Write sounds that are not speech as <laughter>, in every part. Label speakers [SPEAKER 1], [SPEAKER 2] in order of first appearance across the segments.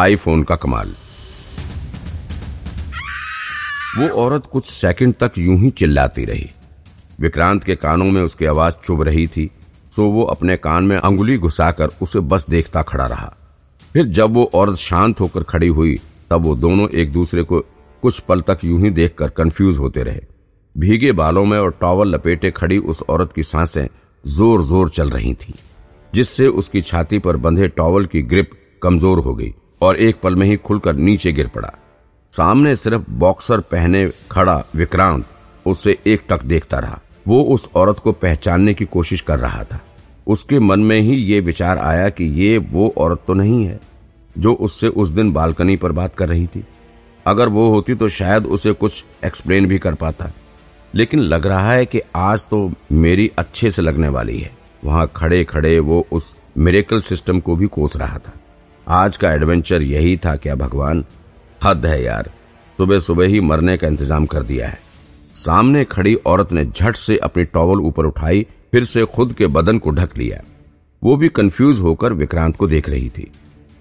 [SPEAKER 1] IPhone का कमाल। वो औरत कुछ सेकंड तक यूँ ही चिल्लाती रही। विक्रांत के कानों में उसकी आवाज़ चुभ रही थी सो वो अपने कान में अंगुली घुसाकर उसे बस देखता खड़ा रहा। फिर जब वो औरत शांत होकर खड़ी हुई तब वो दोनों एक दूसरे को कुछ पल तक यूँ ही देखकर कंफ्यूज होते रहे। भीगे बालों में और टॉवल लपेटे खड़ी उस औरत की साँसें ज़ोर ज़ोर चल रही थीं, जिससे उसकी छाती पर बंधे टॉवल की ग्रिप कमज़ोर हो गई। और एक पल में ही खुलकर नीचे गिर पड़ा। सामने सिर्फ़ बॉक्सर पहने खड़ा विक्रांत उससे एक टक देखता रहा। वो उस औरत को पहचानने की कोशिश कर रहा था। उसके मन में ही ये विचार आया कि ये वो औरत तो नहीं है, जो उससे उस दिन बालकनी पर बात कर रही थी। अगर वो होती तो शायद उसे कुछ एक्सप्लेन भी कर पाता। लेकिन लग रहा है कि आज तो मेरी अच्छे से लगने वाली है। वहाँ खड़े खड़े वो उस मेरेकल सिस्टम को भी कोस रहा था। आज का एडवेंचर यही था क्या भगवान? हद है यार। सुबह सुबह ही मरने का इंतज़ाम कर दिया है। सामने खड़ी औरत ने झट से अपनी टॉवल ऊपर उठाई, फिर से खुद के बदन को ढक लिया। वो भी कंफ्यूज होकर विक्रांत को देख रही थी।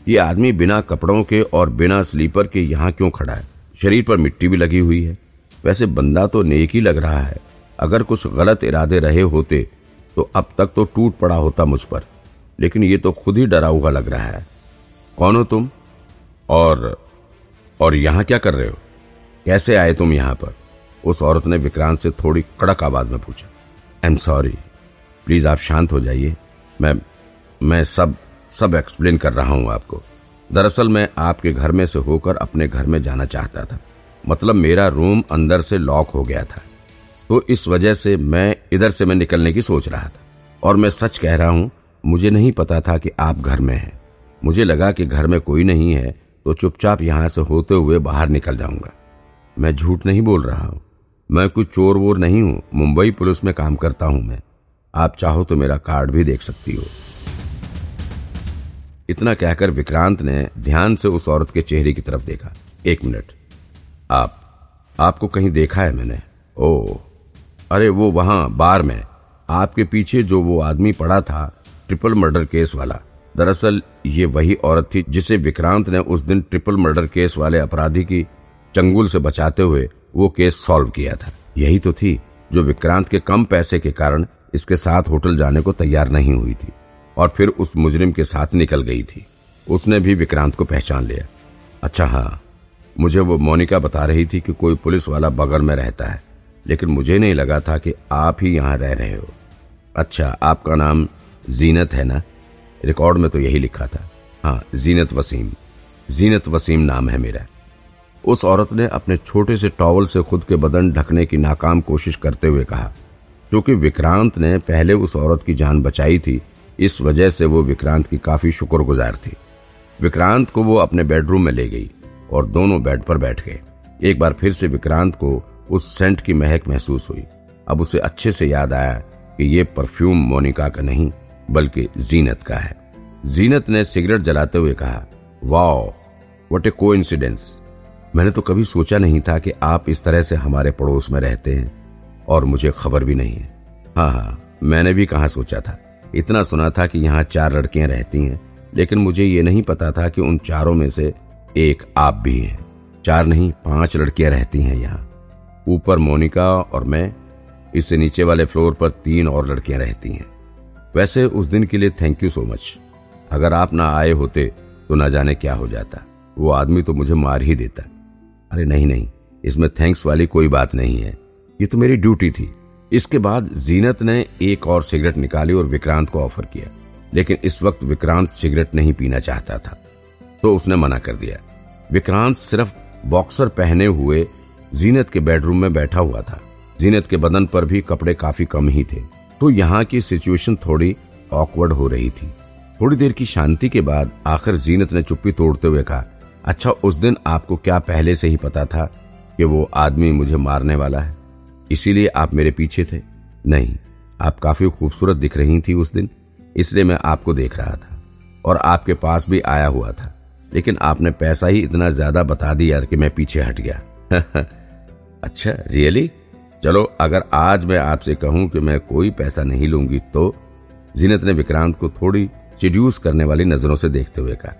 [SPEAKER 1] ये आदमी बिना कपड़ों के और बिना स्लीपर के यहाँ क्यों खड़ा है? शरीर पर मिट्टी भी लगी हुई है। वैसे बंदा तो नेक ही लग रहा है। अगर कुछ गलत इरादे रहे होते तो अब तक तो टूट पड़ा होता मुझ पर। लेकिन ये तो खुद ही डरा हुआ लग रहा है। कौन हो तुम? और और यहाँ क्या कर रहे हो? कैसे आए तुम यहाँ पर? उस औरत ने विक्रांत से थोड़ी कड़क आवाज़ में पूछा। आई एम सॉरी प्लीज़ आप शांत हो जाइए। मैं मैं सब सब एक्सप्लेन कर रहा हूँ आपको। दरअसल मैं आपके घर में से होकर अपने घर में जाना चाहता था। मतलब मेरा रूम अंदर से लॉक हो गया था। तो इस वजह से मैं इधर से मैं निकलने की सोच रहा था। और मैं सच कह रहा हूँ, मुझे नहीं पता था कि आप घर में हैं। मुझे लगा कि घर में कोई नहीं है तो चुपचाप यहाँ से होते हुए बाहर निकल जाऊँगा। मैं झूठ नहीं बोल रहा हूँ। मैं कुछ चोर वोर नहीं हूँ। मुंबई पुलिस में काम करता हूँ मैं। आप चाहो तो मेरा कार्ड भी देख सकती हो। इतना कहकर विक्रांत ने ध्यान से उस औरत के चेहरे की तरफ़ देखा। एक मिनट। आप, आपको कहीं देखा है मैंने? ओ, अरे वो वहाँ, बार में। आपके पीछे जो वो आदमी पड़ा था, ट्रिपल मर्डर केस वाला। दरअसल, ये वही औरत थी जिसे विक्रांत ने उस दिन ट्रिपल मर्डर केस वाले अपराधी की चंगुल से बचाते हुए वो केस सॉल्व किया था। यही तो थी जो विक्रांत के कम पैसे के कारण इसके साथ होटल जाने को तैयार नहीं हुई थी और फिर उस मुजरिम के साथ निकल गई थी। उसने भी विक्रांत को पहचान लिया। अच्छा हाँ मुझे वो मोनिका बता रही थी कि कोई पुलिस वाला बगल में रहता है, लेकिन मुझे नहीं लगा था कि आप ही यहाँ रह रहे हो। अच्छा आपका नाम जीनत है ना? रिकॉर्ड में तो यही लिखा था। हाँ जीनत वसीम। जीनत वसीम नाम है मेरा। उस औरत ने अपने छोटे से टॉवल से खुद के बदन ढकने की नाकाम कोशिश करते हुए कहा क्योंकि विक्रांत ने पहले उस औरत की जान बचाई थी, इस वजह से वो विक्रांत की काफ़ी शुक्रगुजार थी। विक्रांत को वो अपने बेडरूम में ले गई और दोनों बेड पर बैठ गए। एक बार फिर से विक्रांत को उस सेंट की महक महसूस हुई। अब उसे अच्छे से याद आया कि ये परफ्यूम मोनिका का नहीं बल्कि जीनत का है। जीनत ने सिगरेट जलाते हुए कहा, वाओ वट ए को मैंने तो कभी सोचा नहीं था कि आप इस तरह से हमारे पड़ोस में रहते हैं, और मुझे खबर भी नहीं है। हाँ हाँ मैंने भी कहा सोचा था। इतना सुना था कि यहाँ चार लड़कियाँ रहती हैं, लेकिन मुझे ये नहीं पता था कि उन चारों में से एक आप भी हैं। चार नहीं, पाँच लड़कियाँ रहती हैं यहाँ। ऊपर मोनिका और मैं, इससे नीचे वाले फ्लोर पर तीन और लड़कियाँ रहती हैं। वैसे उस दिन के लिए थैंक यू सो मच अगर आप ना आए होते तो ना जाने क्या हो जाता। वो आदमी तो मुझे मार ही देता। अरे नहीं नहीं, इसमें थैंक्स वाली कोई बात नहीं है। ये तो मेरी ड्यूटी थी। इसके बाद जीनत ने एक और सिगरेट निकाली और विक्रांत को ऑफ़र किया। लेकिन इस वक्त विक्रांत सिगरेट नहीं पीना चाहता था। तो उसने मना कर दिया। विक्रांत सिर्फ़ बॉक्सर पहने हुए जीनत के बेडरूम में बैठा हुआ था। जीनत के बदन पर भी कपड़े काफ़ी कम ही थे। तो यहाँ की सिचुएशन थोड़ी ऑकवर्ड हो रही थी। थोड़ी देर की शांति के बाद आखिर जीनत ने चुप्पी तोड़ते हुए कहा अच्छा उस दिन आपको क्या पहले से ही पता था कि वो आदमी मुझे मारने वाला है? इसीलिए आप मेरे पीछे थे? नहीं, आप काफ़ी खूबसूरत दिख रही थी उस दिन, इसलिए मैं आपको देख रहा था और आपके पास भी आया हुआ था। लेकिन आपने पैसा ही इतना ज़्यादा बता दिया कि मैं पीछे हट गया। <laughs> अच्छा रियली चलो, अगर आज मैं आपसे कहूँ कि मैं कोई पैसा नहीं लूँगी तो जीनत ने विक्रांत को थोड़ी चिड्यूस करने वाली नज़रों से देखते हुए कहा।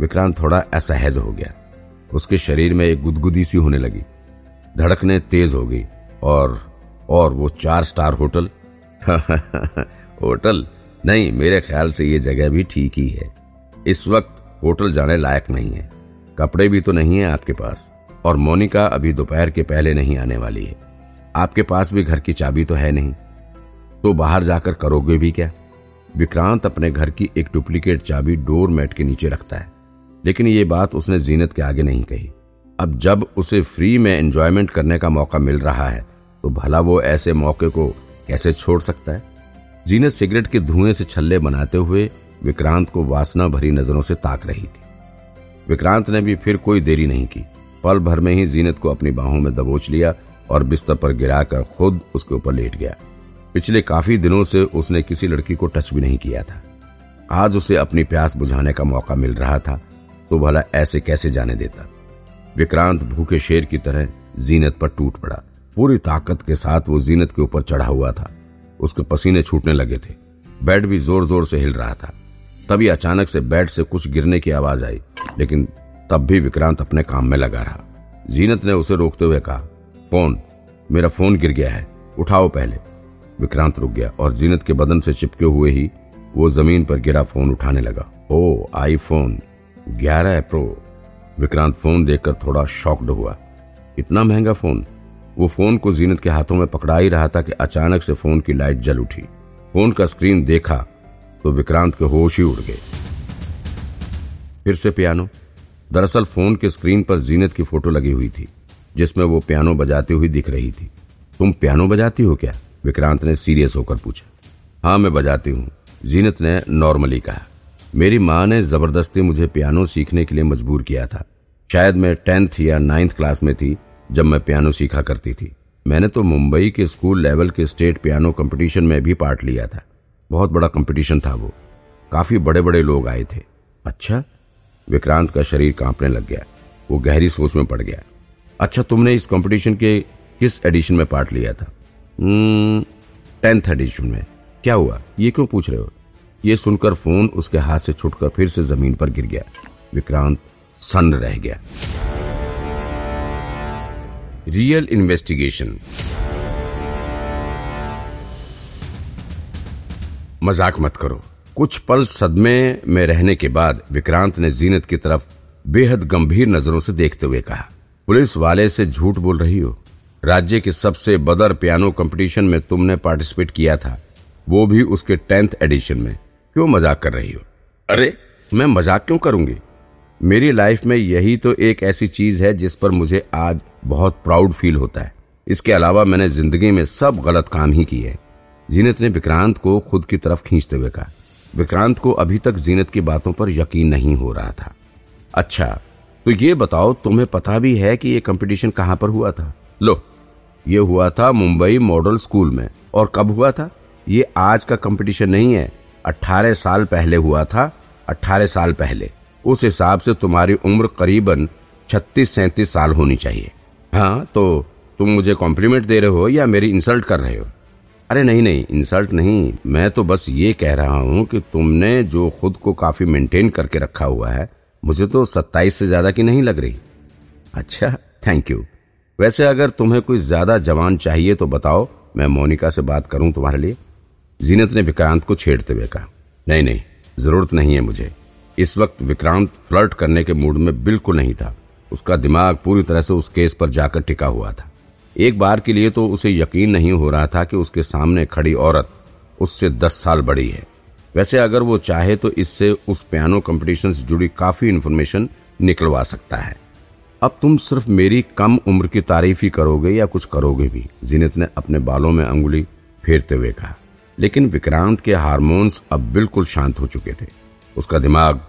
[SPEAKER 1] विक्रांत थोड़ा असहज हो गया। उसके शरीर में एक गुदगुदी सी होने लगी। धड़कने तेज हो गई और और वो चार स्टार होटल। <laughs> होटल? नहीं, मेरे ख्याल से ये जगह भी ठीक ही है। इस वक्त होटल जाने लायक नहीं है। कपड़े भी तो नहीं है आपके पास और मोनिका अभी दोपहर के पहले नहीं आने वाली है। आपके पास भी घर की चाबी तो है नहीं। तो बाहर जाकर करोगे भी क्या? विक्रांत अपने घर की एक डुप्लीकेट चाबी डोर मैट के नीचे रखता है। लेकिन ये बात उसने जीनत के आगे नहीं कही। अब जब उसे फ्री में एंजॉयमेंट करने का मौका मिल रहा है तो भला वो ऐसे मौके को कैसे छोड़ सकता है? जीनत सिगरेट के धुएँ से छल्ले बनाते हुए विक्रांत को वासना भरी नज़रों से ताक रही थी। विक्रांत ने भी फिर कोई देरी नहीं की। पल भर में ही जीनत को अपनी बाहों में दबोच लिया और बिस्तर पर गिराकर खुद उसके ऊपर लेट गया। पिछले काफ़ी दिनों से उसने किसी लड़की को टच भी नहीं किया था। आज उसे अपनी प्यास बुझाने का मौका मिल रहा था तो भला ऐसे कैसे जाने देता? विक्रांत भूखे शेर की तरह जीनत पर टूट पड़ा। पूरी ताकत के साथ वो जीनत के ऊपर चढ़ा हुआ था। उसके पसीने छूटने लगे थे। बेड भी ज़ोर ज़ोर से हिल रहा था। तभी अचानक से बेड से कुछ गिरने की आवाज़ आई, लेकिन तब भी विक्रांत अपने काम में लगा रहा। जीनत ने उसे रोकते हुए कहा फ़ोन। मेरा फ़ोन गिर गया है। उठाओ पहले। विक्रांत रुक गया और जीनत के बदन से चिपके हुए ही वो ज़मीन पर गिरा फ़ोन उठाने लगा। Oh, iPhone. ग्यारह प्रो विक्रांत फ़ोन देखकर थोड़ा शॉक्ड हुआ। इतना महँगा फ़ोन? वो फ़ोन को जीनत के हाथों में पकड़ा ही रहा था कि अचानक से फ़ोन की लाइट जल उठी। फ़ोन का स्क्रीन देखा तो विक्रांत के होश ही उड़ गए। फिर से पियानो। दरअसल फ़ोन के स्क्रीन पर जीनत की फ़ोटो लगी हुई थी। जिसमें वो पियानो बजाती हुई दिख रही थी। तुम पियानो बजाती हो क्या? विक्रांत ने सीरियस होकर पूछा। हाँ मैं बजाती हूँ। जीनत ने नॉर्मली कहा। मेरी माँ ने ज़बरदस्ती मुझे पियानो सीखने के लिए मजबूर किया था। शायद मैं टेंथ या नाइन्थ क्लास में थी, जब मैं पियानो सीखा करती थी। मैंने तो मुंबई के स्कूल लेवल के स्टेट पियानो कंपटीशन में भी पार्ट लिया था। बहुत बड़ा कंपटीशन था वो। काफ़ी बड़े बड़े लोग आए थे। अच्छा? विक्रांत का शरीर कांपने लग गया। वो गहरी सोच में पड़ गया। अच्छा तुमने इस कंपटीशन के किस एडिशन में पार्ट लिया था? टेंथ हम्म, एडिशन में। क्या हुआ? ये क्यों पूछ रहे हो? ये सुनकर फ़ोन उसके हाथ से छुटकर फिर से ज़मीन पर गिर गया। विक्रांत सन्न रह गया। रियल इन्वेस्टिगेशन मज़ाक मत करो। कुछ पल सदमे में रहने के बाद विक्रांत ने जीनत की तरफ़ बेहद गंभीर नज़रों से देखते हुए कहा पुलिस वाले से झूठ बोल रही हो। राज्य के सबसे बदर पियानो कंपटीशन में तुमने पार्टिसिपेट किया था। वो भी उसके टेंथ एडिशन में। क्यों मज़ाक कर रही हो? अरे, मैं मज़ाक क्यों करूँगी? मेरी लाइफ में यही तो एक ऐसी चीज़ है जिस पर मुझे आज बहुत प्राउड फील होता है। इसके अलावा मैंने ज़िंदगी में सब गलत काम ही किए जीनत ने विक्रांत को खुद की तरफ़ खींचते हुए कहा। विक्रांत को अभी तक जीनत की बातों पर यकीन नहीं हो रहा था। अच्छा तो ये बताओ, तुम्हें पता भी है कि ये कंपटीशन कहाँ पर हुआ था? लो, ये हुआ था मुंबई मॉडल स्कूल में। और कब हुआ था? ये आज का कंपटीशन नहीं है। अट्ठारह साल पहले हुआ था। अट्ठारह साल पहले। उस हिसाब से तुम्हारी उम्र करीबन छत्तीस सैतीस साल होनी चाहिए। हाँ तो तुम मुझे कॉम्प्लीमेंट दे रहे हो या मेरी इंसल्ट कर रहे हो? अरे नहीं नहीं इंसल्ट नहीं। मैं तो बस ये कह रहा हूँ कि तुमने जो खुद को काफ़ी मेंटेन करके रखा हुआ है मुझे तो सत्ताईस से ज़्यादा की नहीं लग रही। अच्छा थैंक यू वैसे अगर तुम्हें कोई ज़्यादा जवान चाहिए तो बताओ, मैं मोनिका से बात करूँ तुम्हारे लिए। जीनत ने विक्रांत को छेड़ते हुए कहा, नहीं नहीं, ज़रूरत नहीं है मुझे। इस वक्त विक्रांत फ्लर्ट करने के मूड में बिल्कुल नहीं था। उसका दिमाग पूरी तरह से उस केस पर जाकर टिका हुआ था। एक बार के लिए तो उसे यकीन नहीं हो रहा था कि उसके सामने खड़ी औरत उससे दस साल बड़ी है। वैसे अगर वो चाहे तो इससे उस पियानो कंपटीशन से जुड़ी काफ़ी इन्फॉर्मेशन निकलवा सकता है। अब तुम सिर्फ़ मेरी कम उम्र की तारीफ़ ही करोगे या कुछ करोगे भी? जीनत ने अपने बालों में अंगुली फेरते हुए कहा। लेकिन विक्रांत के हार्मोन्स अब बिल्कुल शांत हो चुके थे। उसका दिमाग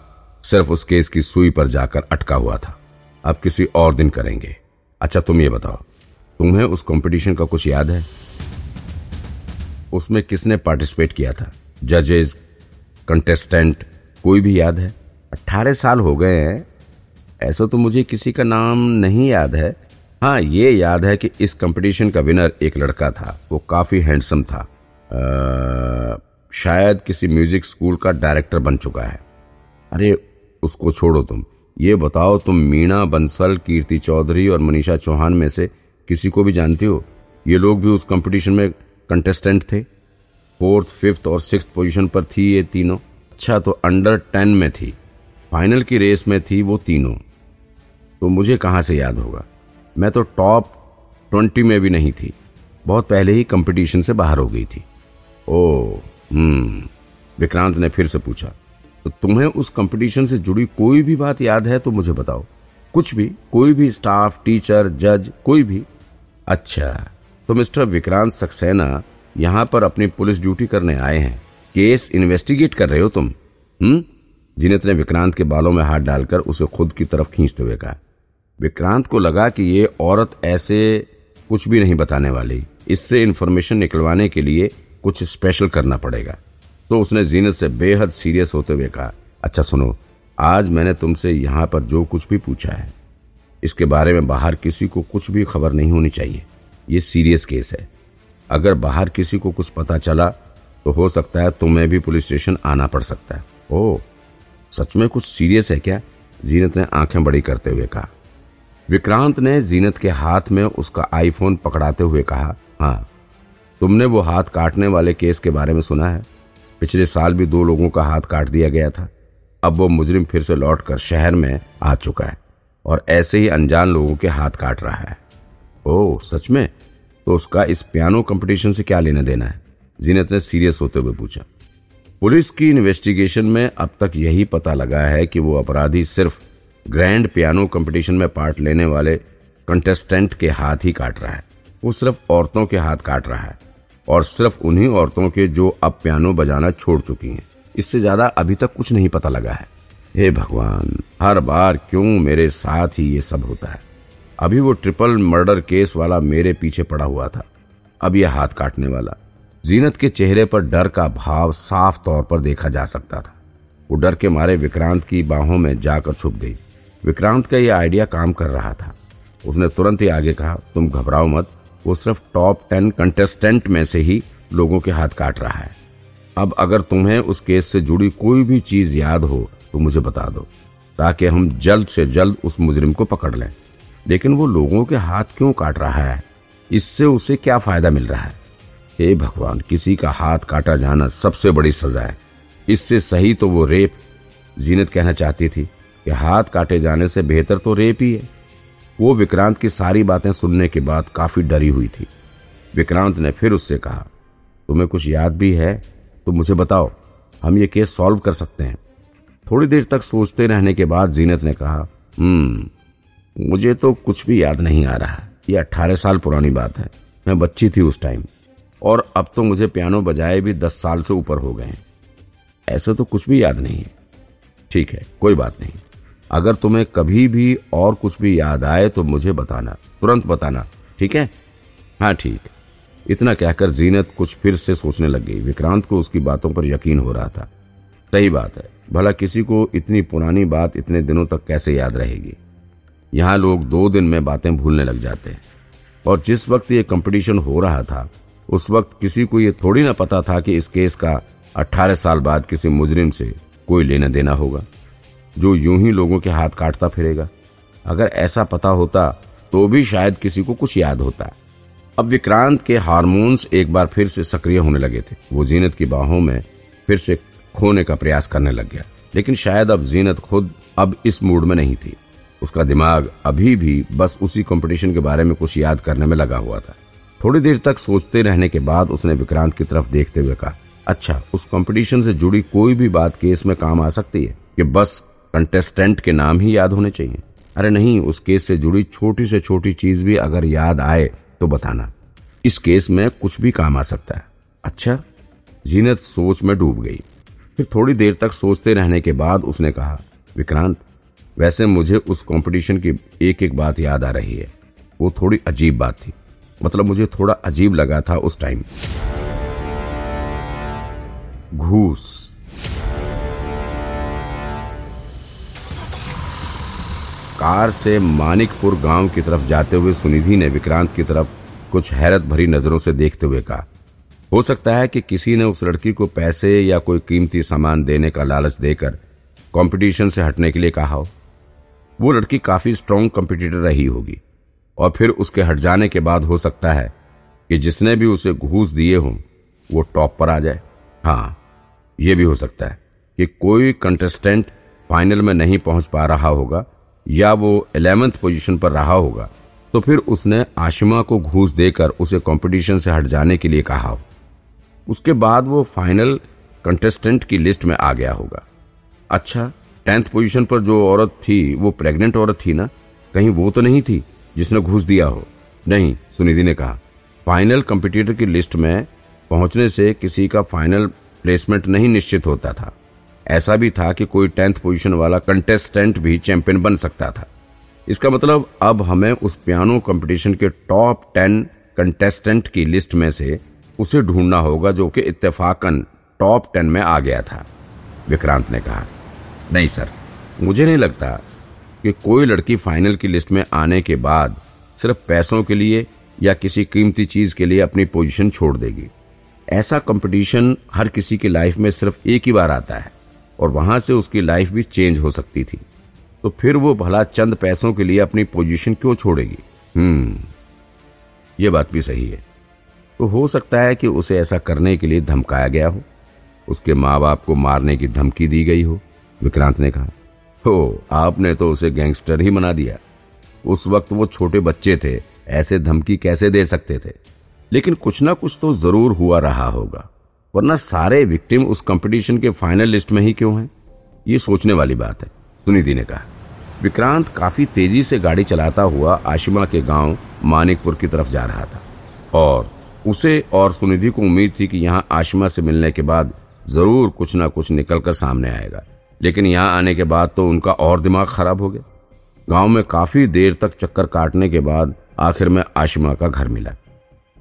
[SPEAKER 1] सिर्फ़ उस केस की सुई पर जाकर अटका हुआ था। अब किसी और दिन करेंगे। अच्छा तुम ये बताओ, तुम्हें उस कंपटीशन का कुछ याद है? उसमें किसने पार्टिसिपेट किया था? जजेस कंटेस्टेंट कोई भी याद है? अट्ठारह साल हो गए हैं। ऐसा तो मुझे किसी का नाम नहीं याद है। हाँ ये याद है कि इस कंपटीशन का विनर एक लड़का था। वो काफ़ी हैंडसम था। आ, शायद किसी म्यूज़िक स्कूल का डायरेक्टर बन चुका है। अरे उसको छोड़ो तुम। ये बताओ तुम मीना बंसल कीर्ति चौधरी और मनीषा चौहान में से किसी को भी जानती हो? ये लोग भी उस कंपटीशन में कंटेस्टेंट थे। फोर्थ, फिफ्थ और सिक्स पोजीशन पर थी ये तीनों। अच्छा तो अंडर टेन में थी। फाइनल की रेस में थी वो तीनों। तो मुझे कहाँ से याद होगा? मैं तो टॉप ट्वेंटी में भी नहीं थी। बहुत पहले ही कंपटीशन से बाहर हो गई थी। ओ हम्म विक्रांत ने फिर से पूछा तो तुम्हें उस कंपटीशन से जुड़ी कोई भी बात याद है तो मुझे बताओ। कुछ भी, कोई भी स्टाफ, टीचर, जज, कोई भी। अच्छा तो मिस्टर विक्रांत सक्सेना यहाँ पर अपनी पुलिस ड्यूटी करने आए हैं। केस इन्वेस्टिगेट कर रहे हो तुम हम्म? जीनत ने विक्रांत के बालों में हाथ डालकर उसे खुद की तरफ़ खींचते हुए कहा। विक्रांत को लगा कि ये औरत ऐसे कुछ भी नहीं बताने वाली। इससे इन्फॉर्मेशन निकलवाने के लिए कुछ स्पेशल करना पड़ेगा। तो उसने जीनत से बेहद सीरियस होते हुए कहा अच्छा सुनो, आज मैंने तुमसे यहाँ पर जो कुछ भी पूछा है, इसके बारे में बाहर किसी को कुछ भी खबर नहीं होनी चाहिए। ये सीरियस केस है। अगर बाहर किसी को कुछ पता चला तो हो सकता है तुम्हें भी पुलिस स्टेशन आना पड़ सकता है। ओ, सच में कुछ सीरियस है क्या? जीनत ने आँखें बड़ी करते हुए कहा। विक्रांत ने जीनत के हाथ में उसका आईफोन पकड़ाते हुए कहा हाँ तुमने वो हाथ काटने वाले केस के बारे में सुना है? पिछले साल भी दो लोगों का हाथ काट दिया गया था। अब वो मुजरिम फिर से लौटकर शहर में आ चुका है और ऐसे ही अनजान लोगों के हाथ काट रहा है। ओ, सच में? तो उसका इस पियानो कंपटीशन से क्या लेना देना है? जीनत ने सीरियस होते हुए पूछा। पुलिस की इन्वेस्टिगेशन में अब तक यही पता लगा है कि वो अपराधी सिर्फ़ ग्रैंड पियानो कंपटीशन में पार्ट लेने वाले कंटेस्टेंट के हाथ ही काट रहा है। वो सिर्फ़ औरतों के हाथ काट रहा है और सिर्फ़ उन्हीं औरतों के जो अब पियानो बजाना छोड़ चुकी हैं। इससे ज़्यादा अभी तक कुछ नहीं पता लगा है। हे भगवान, हर बार क्यों मेरे साथ ही ये सब होता है? अभी वो ट्रिपल मर्डर केस वाला मेरे पीछे पड़ा हुआ था। अब यह हाथ काटने वाला। जीनत के चेहरे पर डर का भाव साफ़ तौर पर देखा जा सकता था। वो डर के मारे विक्रांत की बाहों में जाकर छुप गई। विक्रांत का यह आइडिया काम कर रहा था। उसने तुरंत ही आगे कहा, तुम घबराओ मत। वो सिर्फ़ टॉप टेन कंटेस्टेंट में से ही लोगों के हाथ काट रहा है। अब अगर तुम्हें उस केस से जुड़ी कोई भी चीज़ याद हो तो मुझे बता दो, ताकि हम जल्द से जल्द उस मुजरिम को पकड़ लें। लेकिन वो लोगों के हाथ क्यों काट रहा है? इससे उसे क्या फ़ायदा मिल रहा है? हे भगवान, किसी का हाथ काटा जाना सबसे बड़ी सजा है। इससे सही तो वो रेप। जीनत कहना चाहती थी कि हाथ काटे जाने से बेहतर तो रेप ही है। वो विक्रांत की सारी बातें सुनने के बाद काफ़ी डरी हुई थी। विक्रांत ने फिर उससे कहा, तुम्हें कुछ याद भी है तो मुझे बताओ, हम ये केस सॉल्व कर सकते हैं। थोड़ी देर तक सोचते रहने के बाद जीनत ने कहा हम्म मुझे तो कुछ भी याद नहीं आ रहा। ये अट्ठारह साल पुरानी बात है। मैं बच्ची थी उस टाइम। और अब तो मुझे पियानो बजाए भी दस साल से ऊपर हो गए ऐसे तो कुछ भी याद नहीं है। ठीक है, कोई बात नहीं। अगर तुम्हें कभी भी और कुछ भी याद आए तो मुझे बताना। तुरंत बताना। ठीक है? हाँ ठीक। इतना कहकर जीनत कुछ फिर से सोचने लग गई। विक्रांत को उसकी बातों पर यकीन हो रहा था। सही बात है। भला किसी को इतनी पुरानी बात इतने दिनों तक कैसे याद रहेगी? यहाँ लोग दो दिन में बातें भूलने लग जाते हैं। और जिस वक्त ये कंपटीशन हो रहा था, उस वक्त किसी को ये थोड़ी ना पता था कि इस केस का अट्ठारह साल बाद किसी मुजरिम से कोई लेना देना होगा, जो यूँ ही लोगों के हाथ काटता फिरेगा। अगर ऐसा पता होता तो भी शायद किसी को कुछ याद होता। अब विक्रांत के हार्मोन्स एक बार फिर से सक्रिय होने लगे थे। वो जीनत की बाहों में फिर से खोने का प्रयास करने लग गया। लेकिन शायद अब जीनत खुद अब इस मूड में नहीं थी। उसका दिमाग अभी भी बस उसी कंपटीशन के बारे में कुछ याद करने में लगा हुआ था। थोड़ी देर तक सोचते रहने के बाद उसने विक्रांत की तरफ़ देखते हुए कहा अच्छा उस कंपटीशन से जुड़ी कोई भी बात केस में काम आ सकती है कि बस कंटेस्टेंट के नाम ही याद होने चाहिए? अरे नहीं, उस केस से जुड़ी छोटी से छोटी चीज़ भी अगर याद आए तो बताना। इस केस में कुछ भी काम आ सकता है। अच्छा जीनत सोच में डूब गई। फिर थोड़ी देर तक सोचते रहने के बाद उसने कहा, विक्रांत वैसे मुझे उस कंपटीशन की एक एक बात याद आ रही है। वो थोड़ी अजीब बात थी। मतलब मुझे थोड़ा अजीब लगा था उस टाइम घूस। कार से मानिकपुर गाँव की तरफ़ जाते हुए सुनिधि ने विक्रांत की तरफ़ कुछ हैरत भरी नज़रों से देखते हुए कहा, हो सकता है कि किसी ने उस लड़की को पैसे या कोई कीमती सामान देने का लालच देकर कंपटीशन से हटने के लिए कहा हो। वो लड़की काफ़ी स्ट्रांग कंपटीटर रही होगी। और फिर उसके हट जाने के बाद हो सकता है कि जिसने भी उसे घूस दिए हों, वो टॉप पर आ जाए। हाँ ये भी हो सकता है कि कोई कंटेस्टेंट फाइनल में नहीं पहुँच पा रहा होगा, या वो इलेवेंथ पोजीशन पर रहा होगा तो फिर उसने आशिमा को घूस देकर उसे कंपटीशन से हट जाने के लिए कहा हो। उसके बाद वो फाइनल कंटेस्टेंट की लिस्ट में आ गया होगा। अच्छा टेंथ पोजीशन पर जो औरत थी, वो प्रेग्नेंट औरत थी ना? कहीं वो तो नहीं थी जिसने घूस दिया हो? नहीं, सुनिधि ने कहा। फाइनल कंपिटिटर की लिस्ट में पहुँचने से किसी का फाइनल प्लेसमेंट नहीं निश्चित होता था। ऐसा भी था कि कोई टेंथ पोजीशन वाला कंटेस्टेंट भी चैंपियन बन सकता था। इसका मतलब अब हमें उस पियानो कंपटीशन के टॉप टेन कंटेस्टेंट की लिस्ट में से उसे ढूंढना होगा जो कि इत्तेफाकन टॉप टेन में आ गया था, विक्रांत ने कहा। नहीं, सर। मुझे नहीं लगता कि कोई लड़की फाइनल की लिस्ट में आने के बाद सिर्फ़ पैसों के लिए या किसी कीमती चीज़ के लिए अपनी पोजीशन छोड़ देगी। ऐसा कंपटीशन हर किसी की लाइफ में सिर्फ़ एक ही बार आता है और वहाँ से उसकी लाइफ भी चेंज हो सकती थी। तो फिर वो भला चंद पैसों के लिए अपनी पोजीशन क्यों छोड़ेगी? हम्म ये बात भी सही है। तो हो सकता है कि उसे ऐसा करने के लिए धमकाया गया हो। उसके माँ बाप को मारने की धमकी दी गई हो। विक्रांत ने कहा, हो, आपने तो उसे गैंगस्टर ही बना दिया। उस वक्त वो छोटे बच्चे थे, ऐसे धमकी कैसे दे सकते थे? लेकिन कुछ ना कुछ तो ज़रूर हुआ रहा होगा, वरना सारे विक्टिम उस कंपटीशन के फाइनल लिस्ट में ही क्यों हैं? ये सोचने वाली बात है, सुनिधि ने कहा। विक्रांत काफ़ी तेज़ी से गाड़ी चलाता हुआ आशिमा के गाँव मानिकपुर की तरफ़ जा रहा था, और उसे और सुनिधि को उम्मीद थी कि यहाँ आशिमा से मिलने के बाद ज़रूर कुछ ना कुछ निकलकर सामने आएगा। लेकिन यहाँ आने के बाद तो उनका और दिमाग खराब हो गया। गाँव में काफ़ी देर तक चक्कर काटने के बाद आखिर में आशिमा का घर मिला।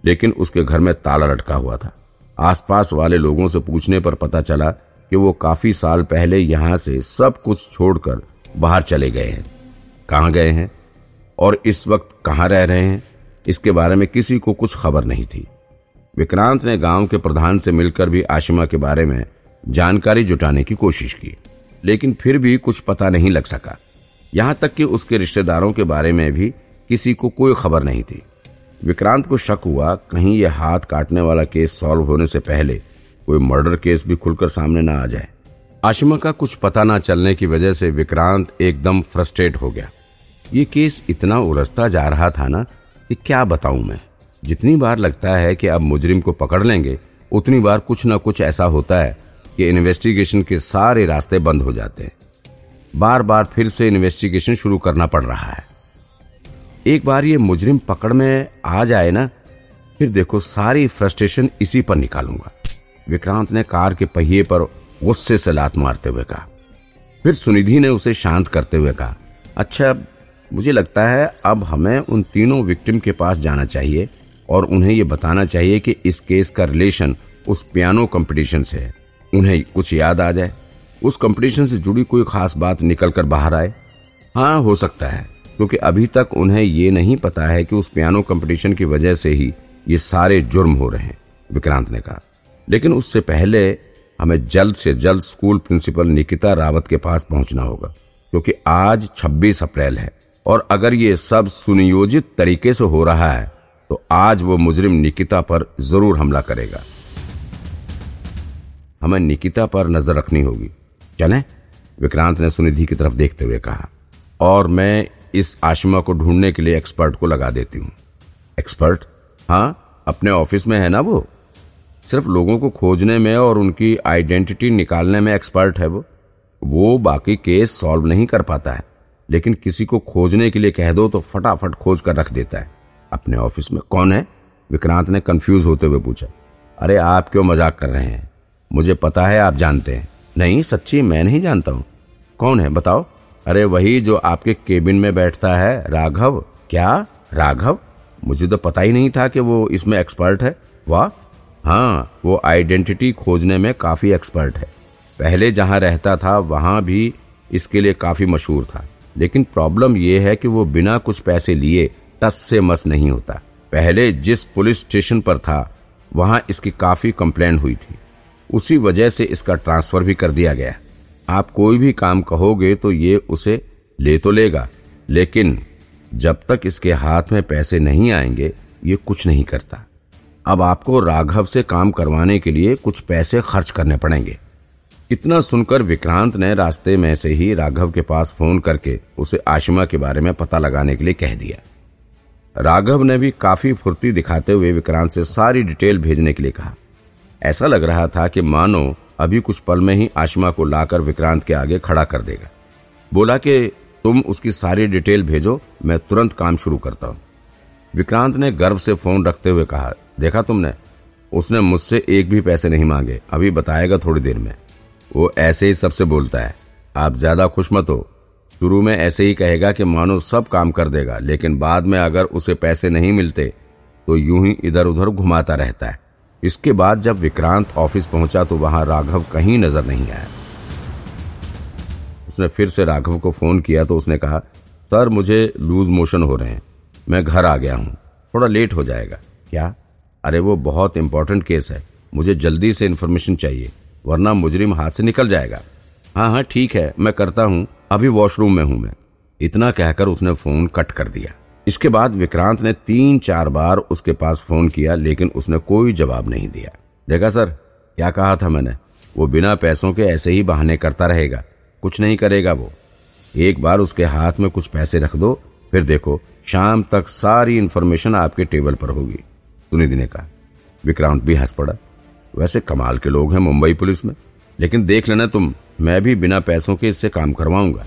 [SPEAKER 1] लेकिन उसके घर में ताला लटका हुआ था। आसपास वाले लोगों से पूछने पर पता चला कि वो काफ़ी साल पहले यहाँ से सब कुछ छोड़कर बाहर चले गए हैं। कहाँ गए हैं? और इस वक्त कहाँ रह रहे हैं? इसके बारे में किसी को कुछ खबर नहीं थी। विक्रांत ने गाँव के प्रधान से मिलकर भी आशिमा के बारे में जानकारी जुटाने की कोशिश की। लेकिन फिर भी कुछ पता नहीं लग सका। यहाँ तक कि उसके रिश्तेदारों के बारे में भी किसी को कोई खबर नहीं थी। विक्रांत को शक हुआ, कहीं यह हाथ काटने वाला केस सॉल्व होने से पहले कोई मर्डर केस भी खुलकर सामने ना आ जाए। आशिमा का कुछ पता न चलने की वजह से विक्रांत एकदम फ्रस्ट्रेट हो गया। ये केस इतना उलझता जा रहा था ना कि क्या बताऊँ मैं? जितनी बार लगता है कि अब मुजरिम को पकड़ लेंगे, उतनी बार कुछ ना कुछ ऐसा होता है कि इन्वेस्टिगेशन के सारे रास्ते बंद हो जाते हैं। बार बार फिर से इन्वेस्टिगेशन शुरू करना पड़ रहा है। एक बार ये मुजरिम पकड़ में आ जाए ना, फिर देखो सारी फ्रस्ट्रेशन इसी पर निकालूँगा। विक्रांत ने कार के पहिए पर गुस्से से लात मारते हुए कहा। फिर सुनिधि ने उसे शांत करते हुए कहा अच्छा मुझे लगता है अब हमें उन तीनों विक्टिम के पास जाना चाहिए और उन्हें ये बताना चाहिए कि इस केस का रिलेशन उस पियानो कंपटीशन से है। उन्हें कुछ याद आ जाए। उस कंपटीशन से जुड़ी कोई खास बात निकल कर बाहर आए। हाँ हो सकता है, क्योंकि अभी तक उन्हें ये नहीं पता है कि उस पियानो कंपटीशन की वजह से ही ये सारे जुर्म हो रहे हैं, विक्रांत ने कहा। लेकिन उससे पहले हमें जल्द से जल्द स्कूल प्रिंसिपल निकिता रावत के पास पहुँचना होगा, क्योंकि आज 26 अप्रैल है, और अगर ये सब सुनियोजित तरीके से हो रहा है तो आज वो मुजरिम निकिता पर ज़रूर हमला करेगा। हमें निकिता पर नज़र रखनी होगी। चलें, विक्रांत ने सुनिधि की तरफ़ देखते हुए कहा, और मैं इस आशिमा को ढूँढने के लिए एक्सपर्ट को लगा देती हूँ। एक्सपर्ट? हाँ अपने ऑफ़िस में है ना वो? सिर्फ़ लोगों को खोजने में और उनकी आइडेंटिटी निकालने में एक्सपर्ट है वो। वो बाकी केस सॉल्व नहीं कर पाता है, लेकिन किसी को खोजने के लिए कह दो तो फटाफट खोज कर रख देता है। अपने ऑफ़िस में कौन है? विक्रांत ने कंफ्यूज होते हुए पूछा, अरे आप क्यों मज़ाक कर रहे हैं? मुझे पता है, आप जानते हैं। नहीं, सच्ची मैं नहीं जानता हूँ। कौन है, बताओ। अरे, वही जो आपके केबिन में बैठता है, राघव। क्या? राघव? मुझे तो पता ही नहीं था कि वो इसमें एक्सपर्ट है। वाह। हाँ वो आइडेंटिटी खोजने में काफ़ी एक्सपर्ट है। पहले जहाँ रहता था, वहाँ भी इसके लिए काफ़ी मशहूर था। लेकिन प्रॉब्लम यह है कि वो बिना कुछ पैसे लिए टस से मस नहीं होता। पहले जिस पुलिस स्टेशन पर था, वहाँ इसकी काफ़ी कंप्लेंट हुई थी। उसी वजह से इसका ट्रांसफ़र भी कर दिया गया। आप कोई भी काम कहोगे तो ये उसे ले तो लेगा, लेकिन जब तक इसके हाथ में पैसे नहीं आएँगे, ये कुछ नहीं करता। अब आपको राघव से काम करवाने के लिए कुछ पैसे खर्च करने पड़ेंगे। इतना सुनकर विक्रांत ने रास्ते में से ही राघव के पास फ़ोन करके उसे आशिमा के बारे में पता लगाने के लिए कह दिया। राघव ने भी काफ़ी फुर्ती दिखाते हुए विक्रांत से सारी डिटेल भेजने के लिए कहा। ऐसा लग रहा था कि मानो अभी कुछ पल में ही आशिमा को लाकर विक्रांत के आगे खड़ा कर देगा। बोला कि, तुम उसकी सारी डिटेल भेजो, मैं तुरंत काम शुरू करता हूँ। विक्रांत ने गर्व से फ़ोन रखते हुए कहा, देखा तुमने? उसने मुझसे एक भी पैसे नहीं मांगे। अभी बताएगा थोड़ी देर में। वो ऐसे ही सबसे बोलता है। आप ज़्यादा खुश मत हो। शुरू में ऐसे ही कहेगा कि मानो सब काम कर देगा, लेकिन बाद में अगर उसे पैसे नहीं मिलते तो यूँ ही इधर उधर घुमाता रहता है। इसके बाद जब विक्रांत ऑफ़िस पहुँचा तो वहाँ राघव कहीं नज़र नहीं आया। उसने फिर से राघव को फ़ोन किया तो उसने कहा, सर, मुझे लूज मोशन हो रहे हैं। मैं घर आ गया हूँ। थोड़ा लेट हो जाएगा। क्या? अरे, वो बहुत इंपॉर्टेंट केस है। मुझे जल्दी से इन्फॉर्मेशन चाहिए, वरना मुजरिम हाथ से निकल जाएगा। हाँ हाँ ठीक है, मैं करता हूँ। अभी वॉशरूम में हूँ मैं। इतना कहकर उसने फ़ोन कट कर दिया। इसके बाद विक्रांत ने तीन चार बार उसके पास फ़ोन किया, लेकिन उसने कोई जवाब नहीं दिया। देखा सर, क्या कहा था मैंने? वो बिना पैसों के ऐसे ही बहाने करता रहेगा। कुछ नहीं करेगा वो। एक बार उसके हाथ में कुछ पैसे रख दो, फिर देखो, शाम तक सारी इन्फॉर्मेशन आपके टेबल पर होगी। सुनिधि ने कहा। विक्रांत भी हंस पड़ा। वैसे कमाल के लोग हैं मुंबई पुलिस में, लेकिन देख लेना तुम, मैं भी बिना पैसों के इससे काम करवाऊँगा।